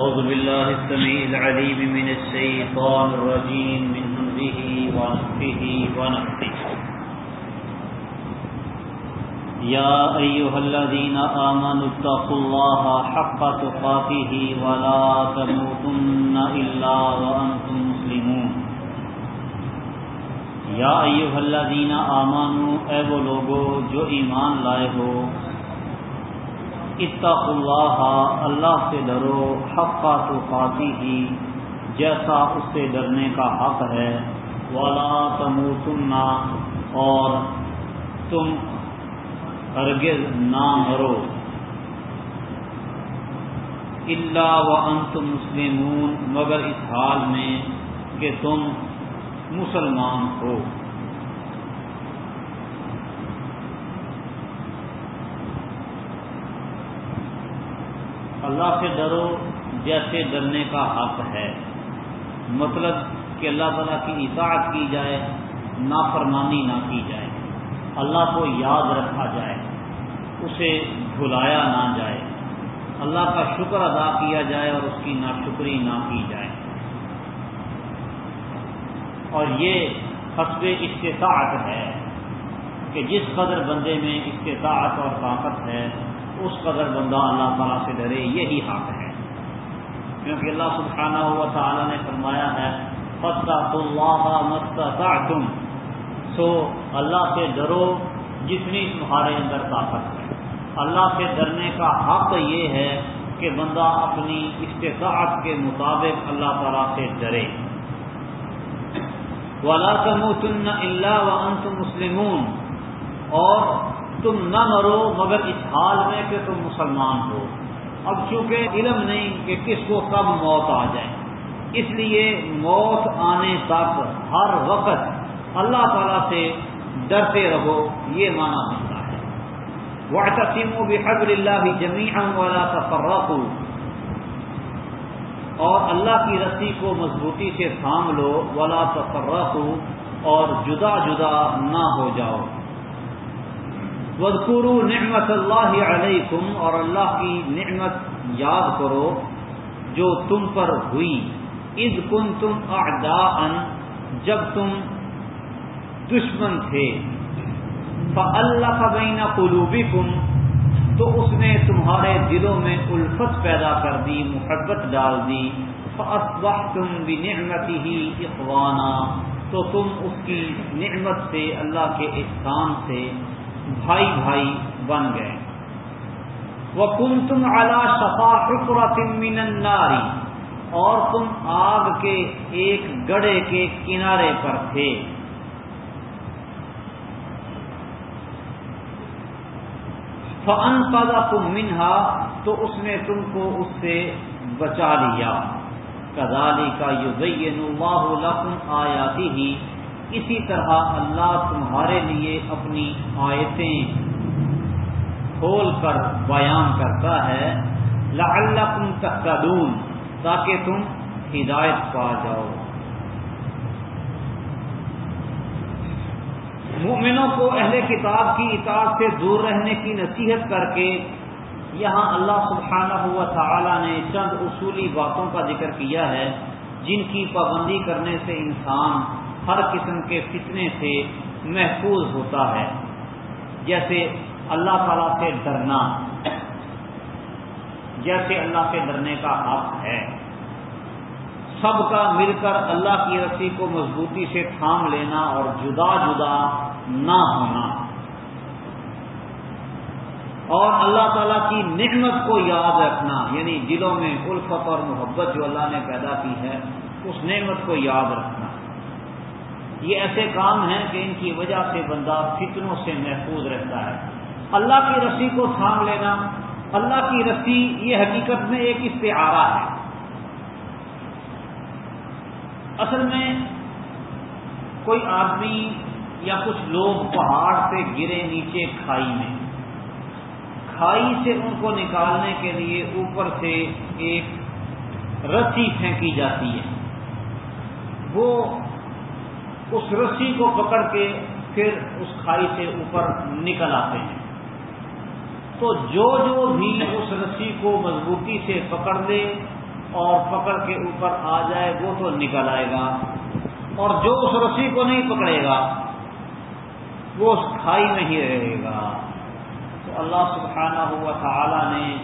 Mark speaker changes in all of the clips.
Speaker 1: أعوذ بالله السميع العليم من الشيطان الرجيم من همزه ونفه ونفه يا أيها الذين آمنوا اتقوا الله حق تقاته ولا تموتن إلا وأنتم مسلمون. یا ایوہ الذین آمانو اے وہ لوگو جو ایمان لائے ہو اتقوا اللہ اللہ سے ڈرو، حق کا تو ہی، جیسا اس سے ڈرنے کا حق ہے۔ والا تم اور تم ہرگز نہ مرو۔ اللہ و انتم مسلمون، مگر اس حال میں کہ تم مسلمان ہو۔ اللہ سے ڈرو جیسے ڈرنے کا حق ہے۔ مطلب کہ اللہ تعالیٰ کی اطاعت کی جائے، نافرمانی نہ کی جائے۔ اللہ کو یاد رکھا جائے، اسے بھلایا نہ جائے۔ اللہ کا شکر ادا کیا جائے اور اس کی ناشکری نہ کی جائے۔ اور یہ حسب استطاعت ہے کہ جس قدر بندے میں استطاعت اور طاقت ہے اس قدر بندہ اللہ تعالیٰ سے ڈرے، یہی حق ہے۔ کیونکہ اللہ سبحانہ ہوا تعالیٰ نے فرمایا ہے تم سو اللہ سے ڈرو جتنی تمہارے اندر طاقت ہے۔ اللہ سے ڈرنے کا حق یہ ہے کہ بندہ اپنی استطاعت کے مطابق اللہ تعالیٰ سے ڈرے۔ ولا تموتن الا وانتم مسلمون۔ اور تم نہ مرو، مگر اس حال میں کہ تم مسلمان ہو۔ اب چونکہ علم نہیں کہ کس کو کب موت آ جائے، اس لیے موت آنے تک ہر وقت اللہ تعالی سے ڈرتے رہو، یہ مانا بنتا ہے۔ وہ تسیم و بحب اللہ جمی والا تفرق اور اللہ کی رسی کو مضبوطی سے تھام لو، ولا تفرق اور جدا جدا نہ ہو جاؤ۔ وزقرو نعمت اللہ علیکم اور اللہ کی نعمت یاد کرو جو تم پر ہوئی۔ عز کن تم اعداء جب تم دشمن تھے۔ اللہ کا بین قلوبی تو اس نے تمہارے دلوں میں الفت پیدا کر دی، محبت ڈال دی۔ تم بھی نعمت ہی اخوانا تو تم اس کی نعمت سے، اللہ کے احسان سے بھائی بھائی بن گئے۔ وہ کم تم اعلی شفا فکر اور تم آگ کے ایک گڑے کے کنارے پر تھے۔ فن پادا تم منہا تو اس نے تم کو اس سے بچا لیا۔ کدالی کا یو لکم آیاتی ہی اسی طرح اللہ تمہارے لیے اپنی آیتیں کھول کر بیان کرتا ہے، لعلکم تقدون تاکہ تم ہدایت پا جاؤ۔ مومنوں کو اہل کتاب کی اطاعت سے دور رہنے کی نصیحت کر کے یہاں اللہ سبحانہ ہوا تعالی نے چند اصولی باتوں کا ذکر کیا ہے، جن کی پابندی کرنے سے انسان ہر قسم کے فتنے سے محفوظ ہوتا ہے۔ جیسے اللہ تعالی سے ڈرنا۔ جیسے اللہ سے ڈرنے کا حق ہے۔ سب کا مل کر اللہ کی رسی کو مضبوطی سے تھام لینا اور جدا جدا نہ ہونا۔ اور اللہ تعالیٰ کی نعمت کو یاد رکھنا یعنی دلوں میں الفت اور محبت جو اللہ نے پیدا کی ہے، اس نعمت کو یاد رکھنا۔ یہ ایسے کام ہیں کہ ان کی وجہ سے بندہ فتنوں سے محفوظ رہتا ہے۔ اللہ کی رسی کو تھام لینا، اللہ کی رسی یہ حقیقت میں ایک استعارہ ہے۔ اصل میں کوئی آدمی یا کچھ لوگ پہاڑ سے گرے نیچے کھائی میں، کھائی سے ان کو نکالنے کے لیے اوپر سے ایک رسی پھینکی جاتی ہے۔ وہ اس رسی کو پکڑ کے پھر اس کھائی سے اوپر نکل آتے ہیں۔ تو جو جو بھی اس رسی کو مضبوطی سے پکڑ لے اور پکڑ کے اوپر آ جائے، وہ تو نکل آئے گا۔ اور جو اس رسی کو نہیں پکڑے گا، وہ اس کھائی میں ہی رہے گا۔ تو اللہ سبحانہ ہوا تعالی نے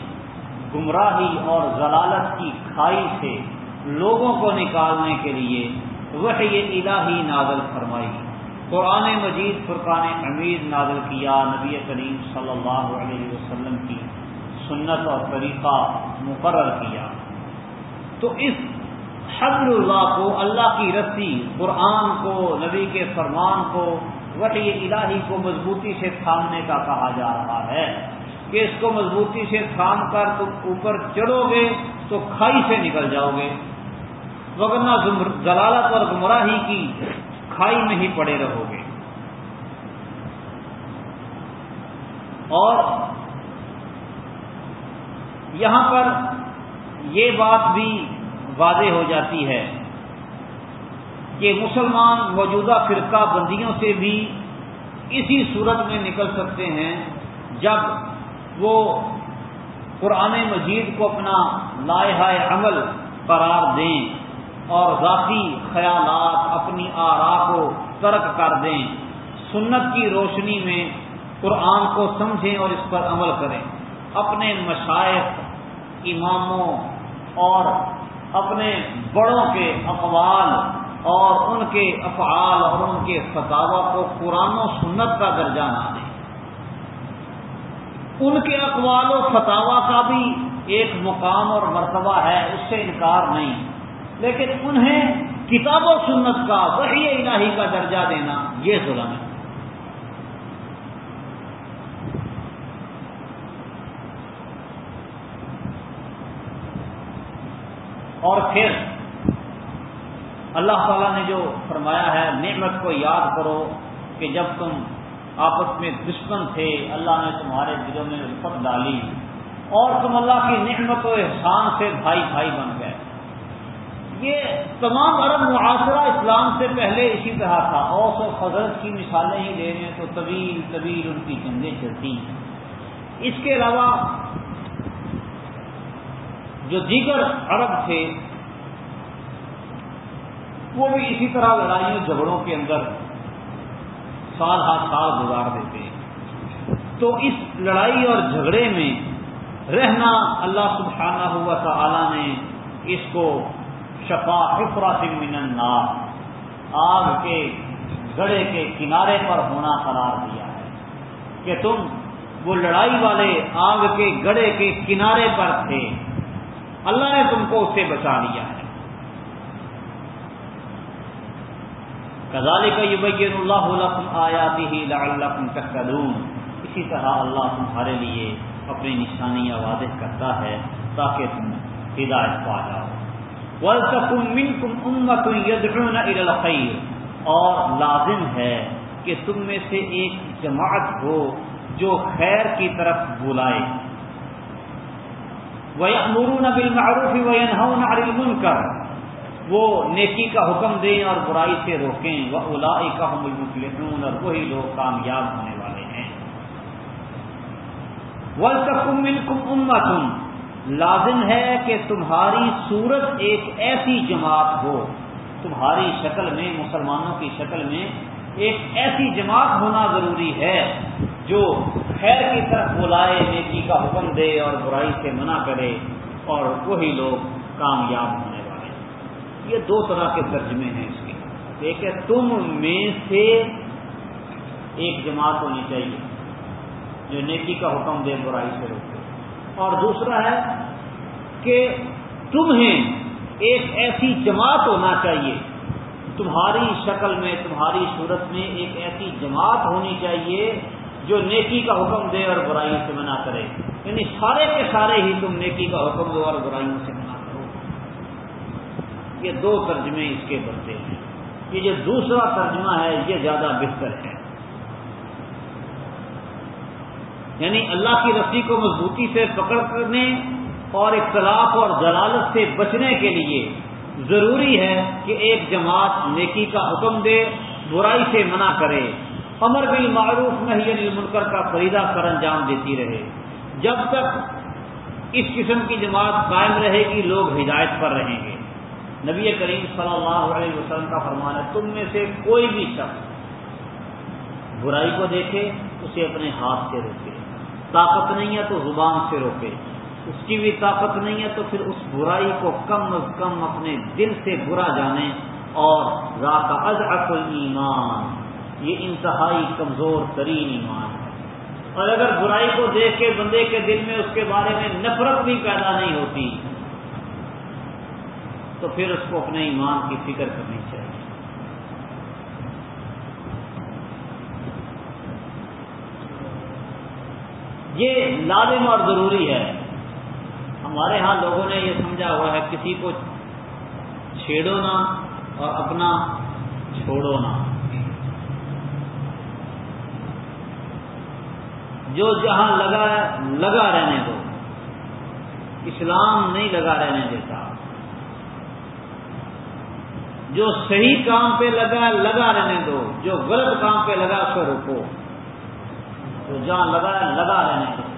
Speaker 1: گمراہی اور ضلالت کی کھائی سے لوگوں کو نکالنے کے لیے وہ یہ الہی نازل فرمائی۔ قرآن مجید، فرقان حمید نازل کیا نبی کریم صلی اللہ علیہ وسلم کی سنت اور طریقہ مقرر کیا۔ تو اس حضر اللہ کو، اللہ کی رسی، قرآن کو، نبی کے فرمان کو، وحی الہی کو مضبوطی سے تھامنے کا کہا جا رہا ہے کہ اس کو مضبوطی سے تھام کر تم اوپر چڑھو گے تو کھائی سے نکل جاؤ گے۔ وغیرہ ضلالت اور گمراہی کی کھائی میں ہی پڑے رہو گے۔ اور یہاں پر یہ بات بھی واضح ہو جاتی ہے کہ مسلمان موجودہ فرقہ بندیوں سے بھی اسی صورت میں نکل سکتے ہیں جب وہ قرآن مجید کو اپنا لائحہ عمل قرار دیں۔ اور ذاتی خیالات اپنی آرا کو ترک کر دیں۔ سنت کی روشنی میں قرآن کو سمجھیں اور اس پر عمل کریں۔ اپنے مشائق، اماموں اور اپنے بڑوں کے اقوال اور ان کے افعال اور ان کے فتوا کو قرآن و سنت کا درجہ نہ دیں۔ ان کے اقوال و فتوا کا بھی ایک مقام اور مرتبہ ہے، اس سے انکار نہیں۔ لیکن انہیں کتاب و سنت کا وہی الہی کا درجہ دینا یہ ظلم ہے۔ اور پھر اللہ تعالیٰ نے جو فرمایا ہے، نعمت کو یاد کرو کہ جب تم آپس میں دشمن تھے، اللہ نے تمہارے دلوں میں رفت ڈالی اور تم اللہ کی نعمت و احسان سے بھائی بھائی بن گئے۔ یہ تمام عرب معاشرہ اسلام سے پہلے اسی طرح تھا۔ اوس و حضرت کی مثالیں ہی لے لیں تو طویل طویل ان کی جنگیں چلتی اس کے علاوہ جو دیگر عرب تھے، وہ بھی اسی طرح لڑائیوں، جھگڑوں کے اندر سال ہاتھ سال گزار دیتے تو اس لڑائی اور جھگڑے میں رہنا اللہ سبحانہ ہوا تعالی نے اس کو شفا حفرات من النار۔ آگ کے گڑے کے کنارے پر ہونا قرار دیا ہے کہ تم وہ لڑائی والے آگ کے گڑے کے کنارے پر تھے۔ اللہ نے تم کو اسے بچا لیا ہے۔ کزال کا یہ بین اللہ آیاتی ہی لعلکم تشکلون اسی طرح اللہ تمہارے لیے اپنی نشانیاں واضح کرتا ہے تاکہ تم ہدایت پا جاؤ۔ الخیر اور لازم ہے کہ تم میں سے ایک جماعت ہو جو خیر کی طرف بلائے۔ وہ امرون بل معروف وَيَنْهَوْنَ وہ نیکی کا حکم دیں اور برائی سے روکیں۔ وہ اولا کا اور وہی لوگ کامیاب ہونے والے ہیں۔ ولکم منکم امتن لازم ہے کہ تمہاری صورت ایک ایسی جماعت ہو، تمہاری شکل میں، مسلمانوں کی شکل میں ایک ایسی جماعت ہونا ضروری ہے جو خیر کی طرف بلائے، نیکی کا حکم دے اور برائی سے منع کرے اور وہی لوگ کامیاب ہونے والے یہ دو طرح کے ترجمے ہیں اس کے۔ ایک ہے، تم میں سے ایک جماعت ہونی چاہیے جو نیکی کا حکم دے، برائی سے روکے۔ اور دوسرا ہے کہ تمہیں ایک ایسی جماعت ہونا چاہیے۔ تمہاری شکل میں، تمہاری صورت میں ایک ایسی جماعت ہونی چاہیے جو نیکی کا حکم دے اور برائیوں سے منع کرے۔ یعنی سارے کے سارے ہی تم نیکی کا حکم دو اور برائیوں سے منع کرو۔ یہ دو ترجمے اس کے بنتے ہیں۔ یہ جو دوسرا ترجمہ ہے، یہ زیادہ بہتر ہے۔ یعنی اللہ کی رسی کو مضبوطی سے پکڑ کرنے اور اختلاف اور جلالت سے بچنے کے لیے ضروری ہے کہ ایک جماعت نیکی کا حکم دے، برائی سے منع کرے۔ امر بل معروف نہیں منکر کا فریدہ کر انجام دیتی رہے۔ جب تک اس قسم کی جماعت قائم رہے گی، لوگ ہدایت پر رہیں گے۔ نبی کریم صلی اللہ علیہ وسلم کا فرمان ہے، تم میں سے کوئی بھی شخص برائی کو دیکھے، اسے اپنے ہاتھ سے روکے۔ طاقت نہیں ہے تو زبان سے روکے۔ اس کی بھی طاقت نہیں ہے تو پھر اس برائی کو کم از کم اپنے دل سے برا جانے اور ذات ازعف ایمان یہ انتہائی کمزور ترین ایمان ہے۔ اور اگر برائی کو دیکھ کے بندے کے دل میں اس کے بارے میں نفرت بھی پیدا نہیں ہوتی، تو پھر اس کو اپنے ایمان کی فکر کرنی چاہیے۔ یہ لازم اور ضروری ہے۔ ہمارے ہاں لوگوں نے یہ سمجھا ہوا ہے کسی کو چھیڑو نہ اور اپنا چھوڑو نہ۔ جو جہاں لگا لگا رہنے دو۔ اسلام نہیں لگا رہنے دیتا۔ جو صحیح کام پہ لگا لگا رہنے دو۔ جو غلط کام پہ لگا اس کو روکو۔ تو جہاں لگا لگا رہنے دو۔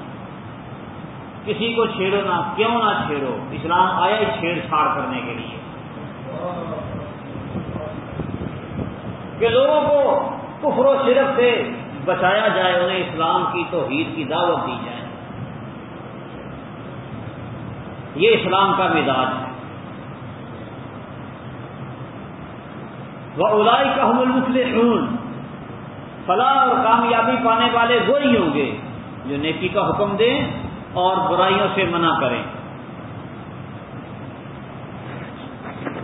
Speaker 1: کسی کو چھیڑو نہ، کیوں نہ چھیڑو؟ اسلام آیا ہی چھیڑ چھاڑ کرنے کے لیے۔ کہ لوگوں کو کفر و شرف سے بچایا جائے، انہیں اسلام کی توحید کی دعوت دی جائے۔ یہ اسلام کا مزاج ہے۔ وہ الائی کا حمل مسلم فلاح اور کامیابی پانے والے وہی ہوں گے جو نیکی کا حکم دیں اور برائیوں سے منع کریں۔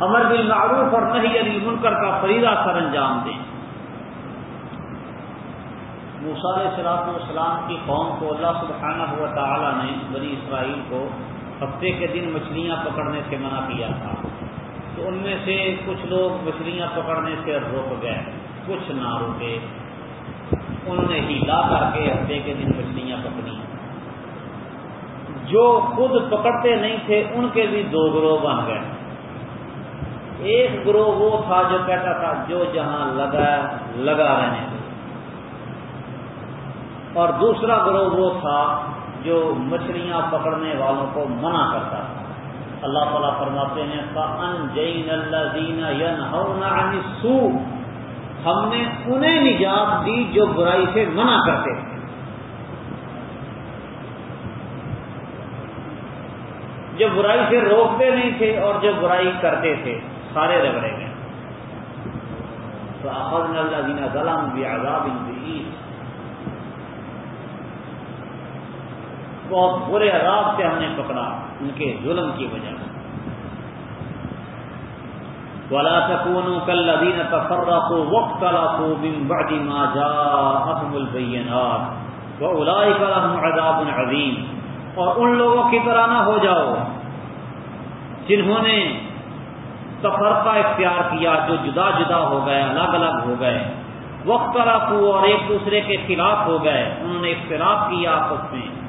Speaker 1: امر بل معروف اور نہیں علی منکر کا فریضہ سر انجام دیں۔ موسال صلاح السلام کی قوم کو اللہ سبحانہ ہوا تعالیٰ نے بنی اسرائیل کو ہفتے کے دن مچھلیاں پکڑنے سے منع کیا تھا۔ تو ان میں سے کچھ لوگ مچھلیاں پکڑنے سے روک گئے، کچھ نہ روکے انہوں نے ہی لا کر کے ہفتے کے دن مچھلیاں جو خود پکڑتے نہیں تھے، ان کے بھی دو گروہ بن گئے۔ ایک گروہ وہ تھا جو کہتا تھا، جو جہاں لگا لگا رہنے دو اور دوسرا گروہ وہ تھا جو مچھلیاں پکڑنے والوں کو منع کرتا تھا۔ اللہ تعالیٰ فرماتے ہیں جین اللہ سو ہم نے انہیں نجات دی جو برائی سے منع کرتے تھے۔ جو برائی سے روکتے نہیں تھے اور جو برائی کرتے تھے، سارے رگڑے گئے۔ تو احمد اللہ دینا غلام بھی بہت برے عذاب سے ہم نے پکڑا ان کے ظلم کی وجہ سے۔ ولا سکون کل ادین تفرا کو وقت کلا کو بم بڑی ما جا احم البینات وہ الائی عذاب عظیم اور ان لوگوں کی طرح نہ ہو جاؤ جنہوں نے تفرقہ اختیار کیا جو جدا جدا ہو گئے، الگ الگ ہو گئے۔ وقت رکھو اور ایک دوسرے کے خلاف ہو گئے۔ انہوں نے اختلاف کیا آپس میں۔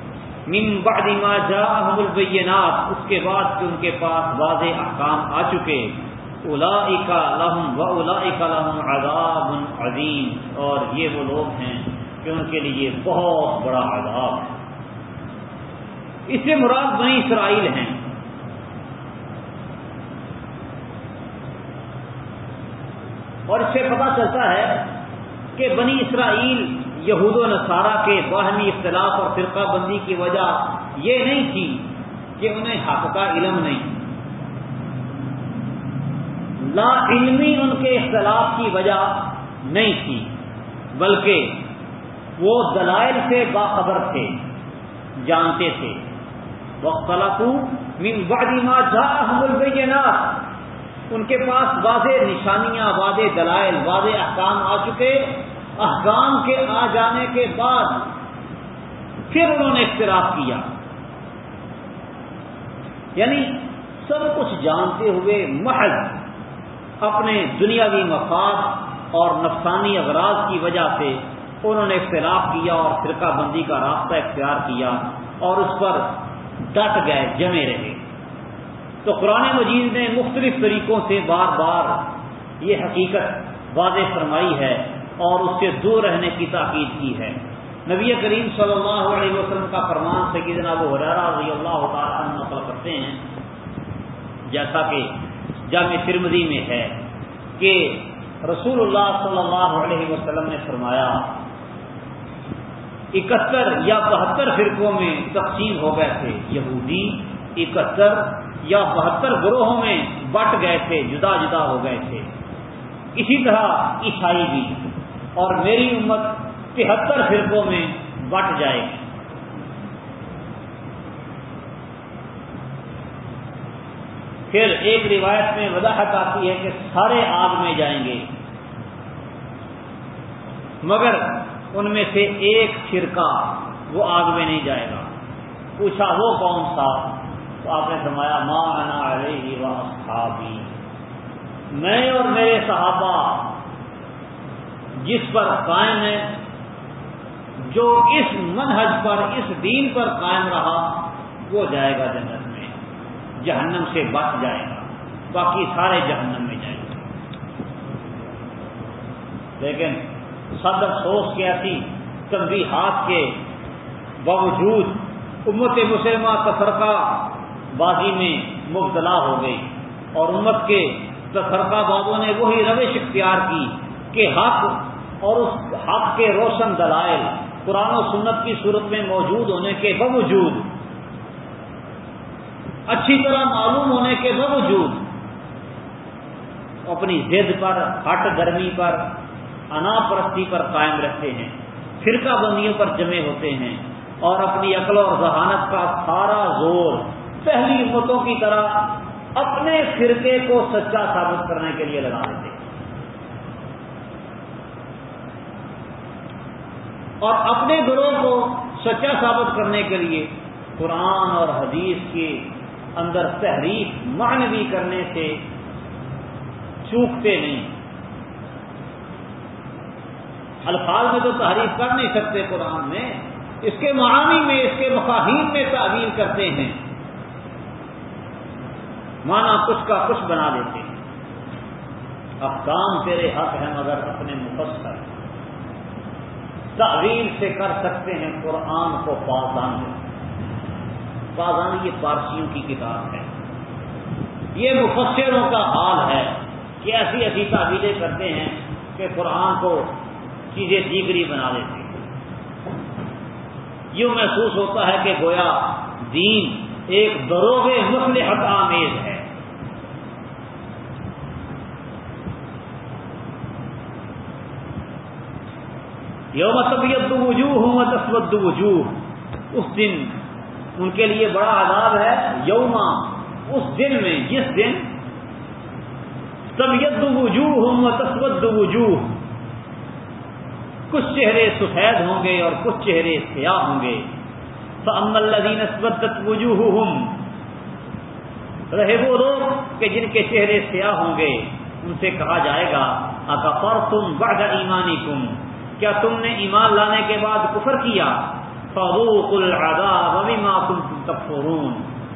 Speaker 1: من بعد ما جاءهم البینات، اس کے بعد کہ ان کے پاس واضح احکام آ چکے۔ اولئک لهم واولئک لهم عذاب عظیم۔ اور یہ وہ لوگ ہیں کہ ان کے لیے بہت بڑا عذاب ہے۔ اس سے مراد بنی اسرائیل ہیں۔ اور اس سے پتا چلتا ہے کہ بنی اسرائیل یہود و نصارہ کے باہمی اختلاف اور فرقہ بندی کی وجہ یہ نہیں تھی کہ انہیں حق کا علم نہیں۔ لا علمی ان کے اختلاف کی وجہ نہیں تھی، بلکہ وہ دلائل سے باخبر تھے، جانتے تھے۔ وقت ما جا البینات ان کے پاس واضح نشانیاں، واضح دلائل، واضح احکام آ چکے۔ احکام کے آ جانے کے بعد پھر انہوں نے اختراف کیا۔ یعنی سب کچھ جانتے ہوئے محض اپنے دنیاوی مفاد اور نفسانی اغراض کی وجہ سے انہوں نے اختلاف کیا اور فرقہ بندی کا راستہ اختیار کیا اور اس پر ڈٹ گئے، جمے رہے۔ تو قرآن مجید نے مختلف طریقوں سے بار بار یہ حقیقت واضح فرمائی ہے اور اس سے دور رہنے کی تاکید کی ہے۔ نبی کریم صلی اللہ علیہ وسلم کا فرمان سیدنا ابو حرارہ رضی اللہ تعالیٰ نقل کرتے ہیں، جیسا کہ جامع ترمدی میں ہے کہ رسول اللہ صلی اللہ علیہ وسلم نے فرمایا اکہتر یا بہتر فرقوں میں تقسیم ہو گئے تھے۔ یہودی اکہتر یا بہتر گروہوں میں بٹ گئے تھے، جدا جدا ہو گئے تھے۔ اسی طرح عیسائی بھی۔ اور میری امت تہتر فرقوں میں بٹ جائے گی۔ پھر ایک روایت میں وضاحت آتی ہے کہ سارے آگ میں جائیں گے۔ مگر ان میں سے ایک فرقہ وہ آگ میں نہیں جائے گا۔ پوچھا وہ کون سا؟ تو آپ نے فرمایا ماں انا علیہ و صحابی میں اور میرے صحابہ جس پر قائم ہے جو اس منہج پر، اس دین پر قائم رہا، وہ جائے گا جنت میں۔ جہنم سے بچ جائے گا۔ باقی سارے جہنم میں جائیں گے۔ لیکن سد افسوس کیا تھی تنظی ہاتھ کے باوجود امت مسلمہ تفرقہ بازی میں مبتلا ہو گئی اور امت کے تفرقہ بابوں نے وہی روش اختیار کی کہ حق اور اس حق کے روشن دلائل قرآن و سنت کی صورت میں موجود ہونے کے باوجود، اچھی طرح معلوم ہونے کے باوجود، اپنی زد پر، ہٹ گرمی پر انا پرستی پر قائم رہتے ہیں، فرقہ بندیوں پر جمے ہوتے ہیں اور اپنی عقل اور ذہانت کا سارا زور پہلی امتوں کی طرح اپنے فرقے کو سچا ثابت کرنے کے لیے لگا دیتے ہیں۔ اور اپنے گروہ کو سچا ثابت کرنے کے لیے قرآن اور حدیث کی اندر تحریف معنوی کرنے سے چوکتے نہیں۔ الفاظ میں تو تحریف کر نہیں سکتے قرآن میں، اس کے معانی میں، اس کے مفاہین میں تعبیر کرتے ہیں۔ مانا کچھ کا کچھ بنا دیتے ہیں۔ کام تیرے حق ہیں مگر اپنے مفسر۔ تعویل سے کر سکتے ہیں قرآن کو پاسان دیتے یہ پارسیوں کی کتاب ہے۔ یہ مفسروں کا حال ہے کہ ایسی ایسی تعبیریں کرتے ہیں کہ قرآن کو چیزیں دیگری بنا دیتے یوں محسوس ہوتا ہے کہ گویا دین ایک دروغ مسلحت آمیز ہے۔ یوم طبیعت وجوہ ہوں تسبد وجوہ۔ اس دن ان کے لیے بڑا عذاب ہے یوما اس دن میں، جس دن طبیعت وجوہ ہوں تسبد وجوہ۔ کچھ چہرے سفید ہوں گے اور کچھ چہرے سیاہ ہوں گے۔ تو ام الدین اسبدت وجوہ رہے وہ لوگ کہ جن کے چہرے سیاہ ہوں گے، ان سے کہا جائے گا اکفر تم بعد ایمانی تم کیا تم نے ایمان لانے کے بعد کفر کیا؟ فروق العذاب بما كنتم تكفرون۔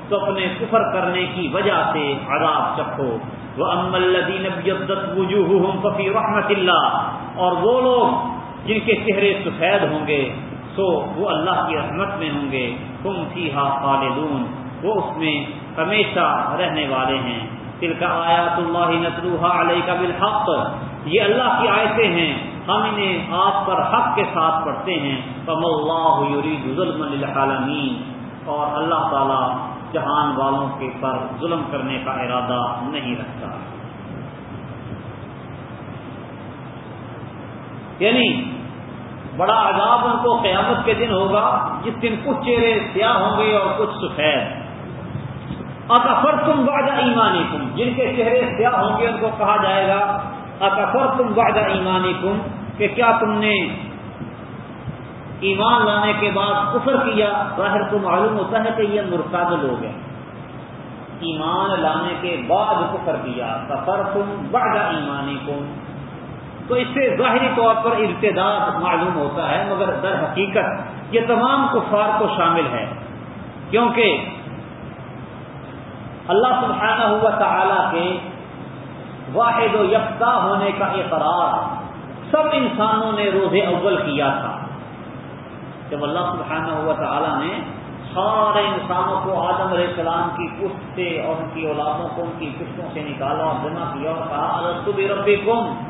Speaker 1: تو اپنے کفر کرنے کی وجہ سے عذاب چکھو۔ وہ ام الدین ابیدت وجوہہم رحمت اللہ اور وہ لوگ جن کے چہرے سفید ہوں گے، سو وہ اللہ کی رحمت میں ہوں گے۔ تم فیہا خالدون، وہ اس میں ہمیشہ رہنے والے ہیں۔ دل کا آیات اللہ نتلوحا علیہ کا بالحق، یہ اللہ کی آیتیں ہیں۔ ہم انہیں آپ پر حق کے ساتھ پڑھتے ہیں۔ فم اللہ ظلم للعالمین اور اللہ تعالی جہان والوں کے پر ظلم کرنے کا ارادہ نہیں رکھتا۔ یعنی بڑا عذاب ان کو قیامت کے دن ہوگا، جس دن کچھ چہرے سیاہ ہوں گے اور کچھ سفید۔ اکفر تم واجہ ایمانی تم جن کے چہرے سیاہ ہوں گے ان کو کہا جائے گا اکفر تم واجہ ایمانی تم کہ کیا تم نے ایمان لانے کے بعد کفر کیا؟ ظاہر کو معلوم ہوتا ہے کہ یہ مرتاد لوگ ہیں۔ ایمان لانے کے بعد کفر کیا۔ سفر تم بعد ایمانی کو تو اس سے ظاہری طور پر ارتداد معلوم ہوتا ہے، مگر در حقیقت یہ تمام کفار کو شامل ہے۔ کیونکہ اللہ سبحانہ ہوا تعالی کے واحد و یکتا ہونے کا اقرار سب انسانوں نے روز اول کیا تھا۔ جب اللہ سبحانہ ہوا تعالیٰ نے سارے انسانوں کو آدم علیہ السلام کی پشت سے اور ان کی اولادوں کو ان کی پشتوں سے نکالا اور جمع کیا اور کہا السطو بھی کم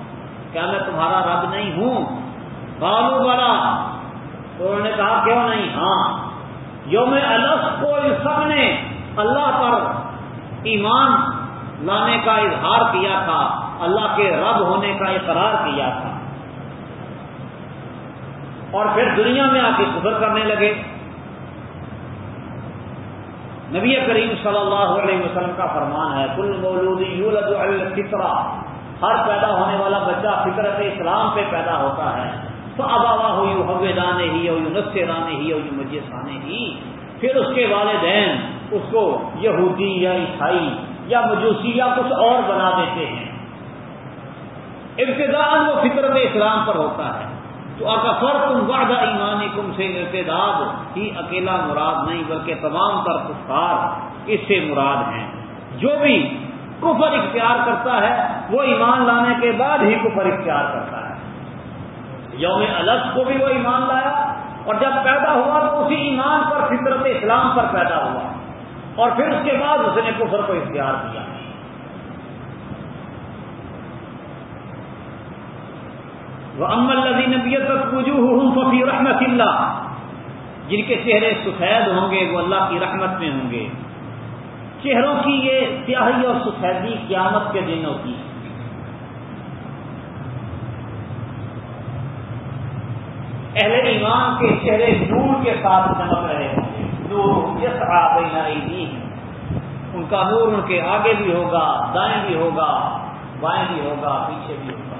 Speaker 1: کیا میں تمہارا رب نہیں ہوں؟ بالو بڑا تو انہوں نے کہا، کیوں نہیں؟ ہاں. یوم الس کو ان سب نے اللہ پر ایمان لانے کا اظہار کیا تھا، اللہ کے رب ہونے کا اقرار کیا تھا۔ اور پھر دنیا میں آ کے کفر کرنے لگے۔ نبی کریم صلی اللہ علیہ وسلم کا فرمان ہے، کل مولود یولد الفطرہ. ہر پیدا ہونے والا بچہ فطرت اسلام پہ پیدا ہوتا ہے۔ تو ابا ہو یو حوے دانے ہی یو نسے رانے ہی یو مجھے ہی۔ پھر اس کے والدین اس کو یہودی یا عیسائی یا مجوسی یا کچھ اور بنا دیتے ہیں۔ ابتدان وہ فطرت اسلام پر ہوتا ہے۔ تو اکفر تم وعدہ ایمانی کم سے ارتداد ہی اکیلا مراد نہیں، بلکہ تمام تر کفار اس سے مراد ہیں۔ جو بھی کفر اختیار کرتا ہے، وہ ایمان لانے کے بعد ہی کفر اختیار کرتا ہے۔ یوم الگ کو بھی وہ ایمان لایا، اور جب پیدا ہوا تو اسی ایمان پر، فطرت اسلام پر پیدا ہوا۔ اور پھر اس کے بعد اس نے کفر کو اختیار کیا۔ وہ امل لذی نبیت ففی رحمت اللہ جن کے چہرے سفید ہوں گے، وہ اللہ کی رحمت میں ہوں گے۔ چہروں کی یہ سیاہی اور سفیدی قیامت کے دن ہوتی ہے اہل ایمان کے چہرے نور کے ساتھ چمک رہے ہوں گے۔ نور یس آئی ان کا نور ان کے آگے بھی ہوگا، دائیں بھی ہوگا، بائیں بھی ہوگا، پیچھے بھی ہوگا۔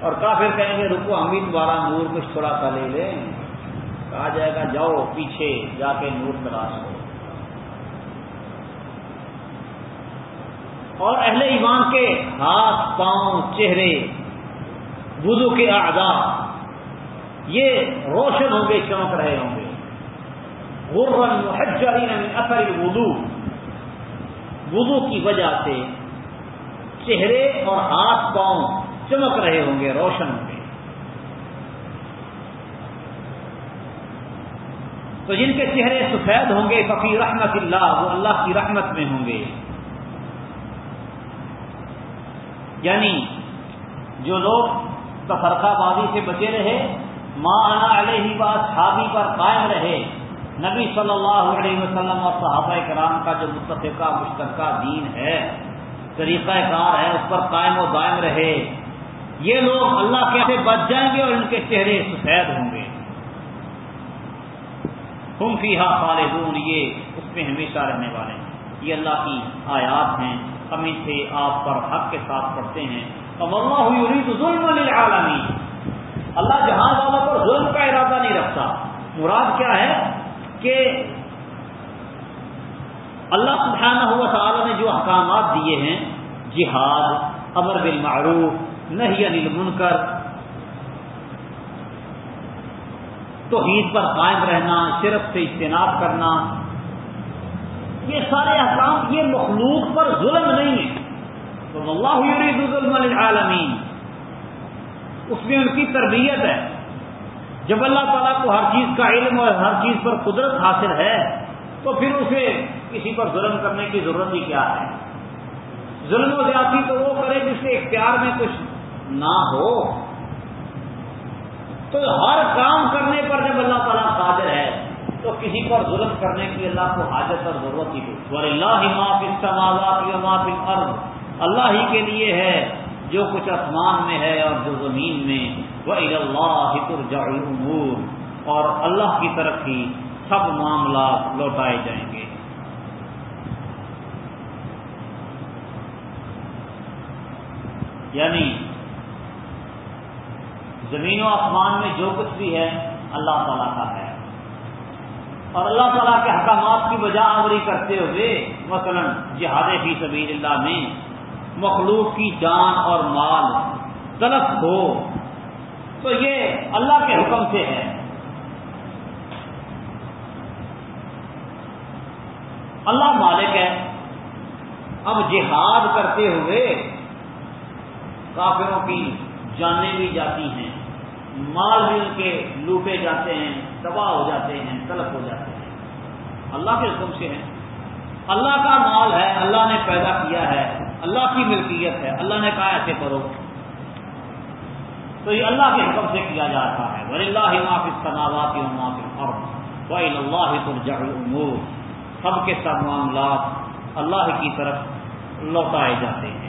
Speaker 1: اور کافر کہیں گے، رکو، ہم بھی تمہارا نور کچھ تھوڑا سا لے لیں۔ کہا جائے گا، جاؤ پیچھے جا کے نور تلاش کرو۔ اور اہل ایمان کے ہاتھ، پاؤں، چہرے، وضو کے اعضاء، یہ روشن ہوں گے، چمک رہے ہوں گے۔ غرن محجرین من اثر الوضو وضو کی وجہ سے چہرے اور ہاتھ، پاؤں چمک رہے ہوں گے، روشن ہوں گے۔ تو جن کے چہرے سفید ہوں گے فقیر رحمت اللہ وہ اللہ کی رحمت میں ہوں گے۔ یعنی جو لوگ تفرقہ بازی سے بچے رہے ماں انا علیہ بات چھابی پر قائم رہے، نبی صلی اللہ علیہ وسلم اور صحابہ کرام کا جو متفقہ، مشترکہ دین ہے، طریقہ کار ہے، اس پر قائم و دائم رہے۔ یہ لوگ اللہ کے سے بچ جائیں گے اور ان کے چہرے سفید ہوں گے۔ ہم فی خالدون، یہ اس میں ہمیشہ رہنے والے۔ ہیں یہ اللہ کی آیات ہیں۔ ہم ان سے آپ پر حق کے ساتھ پڑھتے ہیں۔ اب اللہ ہوئی تو ظلم للعالمین۔ اللہ جہاں والوں پر ظلم کا ارادہ نہیں رکھتا۔ مراد کیا ہے؟ کہ اللہ سبحانہ ہوا تعالیٰ نے جو احکامات دیے ہیں، جہاد، امر بالمعروف نہیں انل منکر توحید پر قائم رہنا شرف سے اجتناب کرنا یہ سارے احکام یہ مخلوق پر ظلم نہیں ہے۔ تو اللہ یرید ظلم للعالمین۔ اس میں ان کی تربیت ہے۔ جب اللہ تعالیٰ کو ہر چیز کا علم اور ہر چیز پر قدرت حاصل ہے، تو پھر اسے کسی پر ظلم کرنے کی ضرورت ہی کیا ہے؟ ظلم و زیادتی تو وہ کرے جس کے اختیار میں کچھ نہ ہو۔ تو ہر کام کرنے پر جب اللہ تعالیٰ قادر ہے تو کسی پر ظلم کرنے کی اللہ کو حاجت اور ضرورت ہی ہو اللہ ہی معافی سماوات یا معافی ارض اللہ ہی کے لیے ہے جو کچھ آسمان میں ہے اور جو زمین میں۔ وہ اللہ الامور اور اللہ کی طرف ہی سب معاملات لوٹائے جائیں گے۔ یعنی زمین و آسمان میں جو کچھ بھی ہے، اللہ تعالیٰ کا ہے۔ اور اللہ تعالیٰ کے حکامات کی وجہ آوری کرتے ہوئے مثلا جہاد فی سبیل اللہ میں مخلوق کی جان اور مال تلف ہو، تو یہ اللہ کے حکم سے ہے۔ اللہ مالک ہے۔ اب جہاد کرتے ہوئے کافروں کی جانیں بھی جاتی ہیں، مال بھی ان کے لوٹے جاتے ہیں۔ تباہ ہو جاتے ہیں، تلف ہو جاتے ہیں۔ اللہ کے حکم سے ہیں۔ اللہ کا مال ہے، اللہ نے پیدا کیا ہے۔ اللہ کی ملکیت ہے۔ اللہ نے کہا ایسے کرو۔ تو یہ اللہ کے حکم سے کیا جاتا ہے۔ ولی اللہ معافی تناواتی معافی فرم ولی اللہ سب کے سب معاملات اللہ کی طرف لوٹائے جاتے ہیں۔